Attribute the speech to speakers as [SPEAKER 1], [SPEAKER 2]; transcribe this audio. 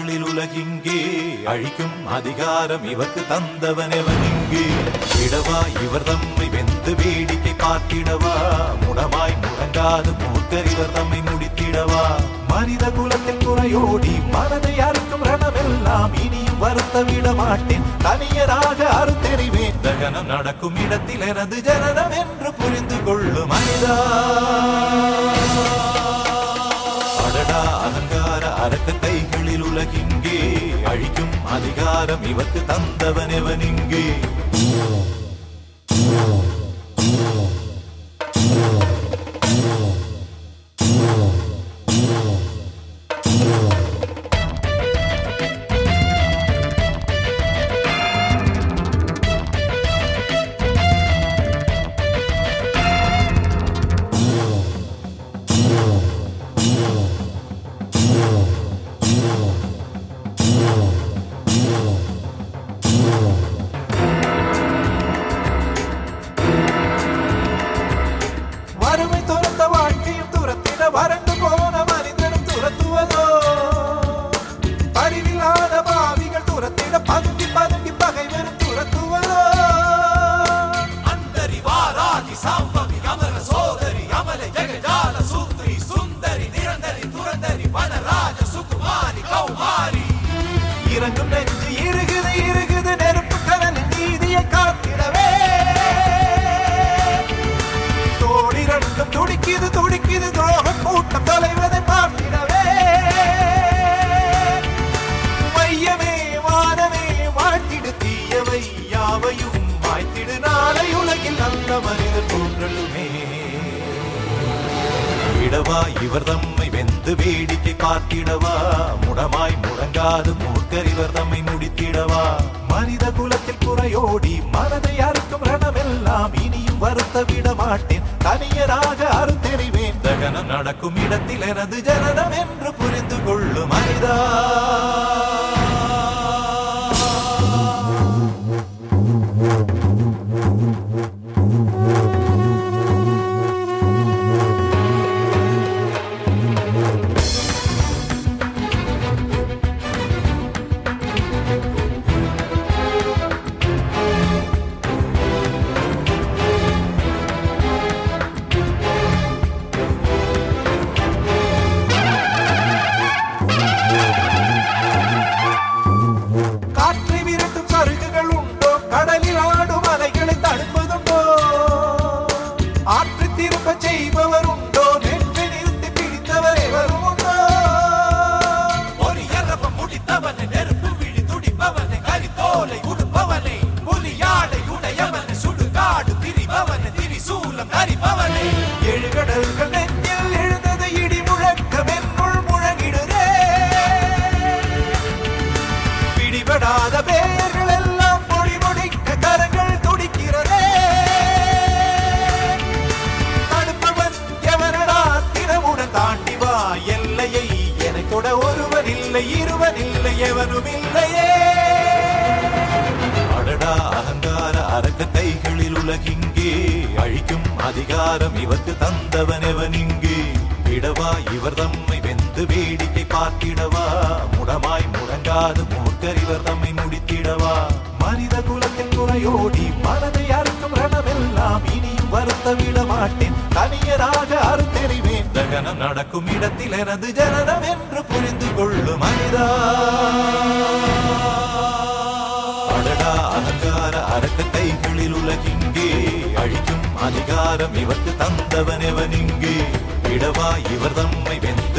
[SPEAKER 1] அடடா உலகிங்கே. அழிக்கும் அதிகாரம் இவர்க்கு தந்தவன் எவன் இங்கே? இடவா இவர் தம்மை வெந்து வேடிக்கை பார்த்திடவா? முடமாய் முடங்காது மூர்க்கர் இவர் தம்மை முடித்திடவா? மனித குலத்தின் குறையோடி மனதை அறுக்கும் ரணமெல்லாம் இனியும் வருத்த விட மாட்டேன் தனியராக அறுத்தெறிவேன் தகனம் நடக்கும் இடத்தில் எனது ஜனனம் என்று புரிந்து கொள்ளும் மனிதா. அரக்க கைகளில் உலகிங்கே அழிக்கும் அதிகாரம் இவக்கு தந்தவன் எவன் இங்கே? பார்த்திடவா இவர் தம்மை வெந்து வேடிக்கை பார்த்திடவா முடமாய் முடங்காது மூர்க்கர் இவர் தம்மை முடித்திடவா? மனித குலத்தில் குறையோடி மனதை அறுக்கும் ரணமெல்லாம் இனியும் வருத்த விட மாட்டேன் தனியராக அறுத்தெறிவேன் தகனம் நடக்கும் இடத்தில் எனது ஜனனம் என்று புரிந்து கொள்ளும் மனிதா പറ്റിയവരുണ്ടോ கூட ஒருவர் இல்லை இருவர் இல்லை எவரும் இல்லையே. அடடா அகங்கார அரக்க கைகளில் உலகிங்கே. அழிக்கும் அதிகாரம் இவருக்கு தந்தவன் எவன் இங்கே? விடவா இவர் தம்மை வெந்து வேடிக்கை பார்த்திடவா? முடமாய் முடங்காது மூர்க்கர் இவர் தம்மை முடித்திடவா? மனித குலத்தின் குறையோடி மனதை அறுக்கும் ரணமெல்லாம் இனியும் வருத்த விட மாட்டேன். தனியராக அறுத்தெறிவேன் தகனம் நடக்கும் இடத்தில் எனது ஜனனம் என்று புரிந்து கொள்ளும் மனிதா அடடா அலங்கார அரக்க கைகளில் உலகிங்கே. அழிக்கும் அதிகாரம் இவர்க்கு தந்தவன் எவன் இங்கே? இடவா இவர் தம்மை வென்ற